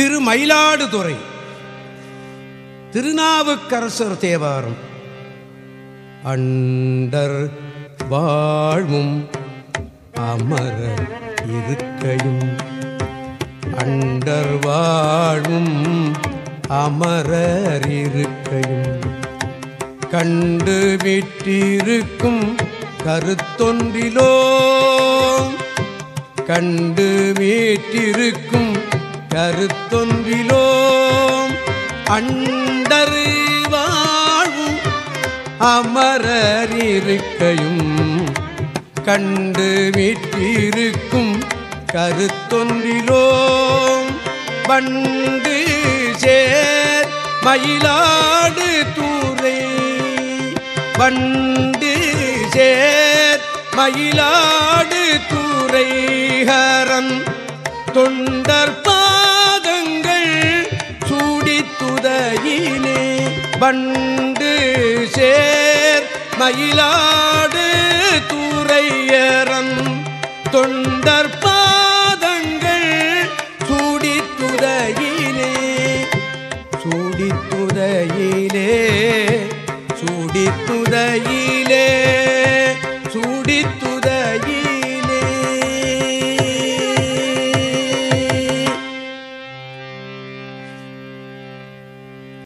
திரு மயிலாடுதுறை திருநாவுக்கரசர் தேவாரம். அண்டர் வாழ்வும் அமர இருக்கையும். அண்டர் வாழ்வும் அமரர் இருக்கையும். கண்டு விட்டிருக்கும் கருத்தொன்றிலோ. கண்டு வீற்றிருக்கும் கருத்தொன்றிலோம் அண்டரு வாழும் அமரறிக்கையும் கண்டு வீற்றிருக்கும் கருத்தொன்றிலோம் பண்டு சேர் மயிலாடு தூரை. பண்டு சேர் மயிலாடு தூரைஹரன் தொண்டர் வண்டு சேர் மயிலாடு தூரையரம் தொண்டர் பாதங்கள் சூடித்துதையிலே சூடித்துதையிலே சூடித்துதையிலே சூடித்துதையிலே.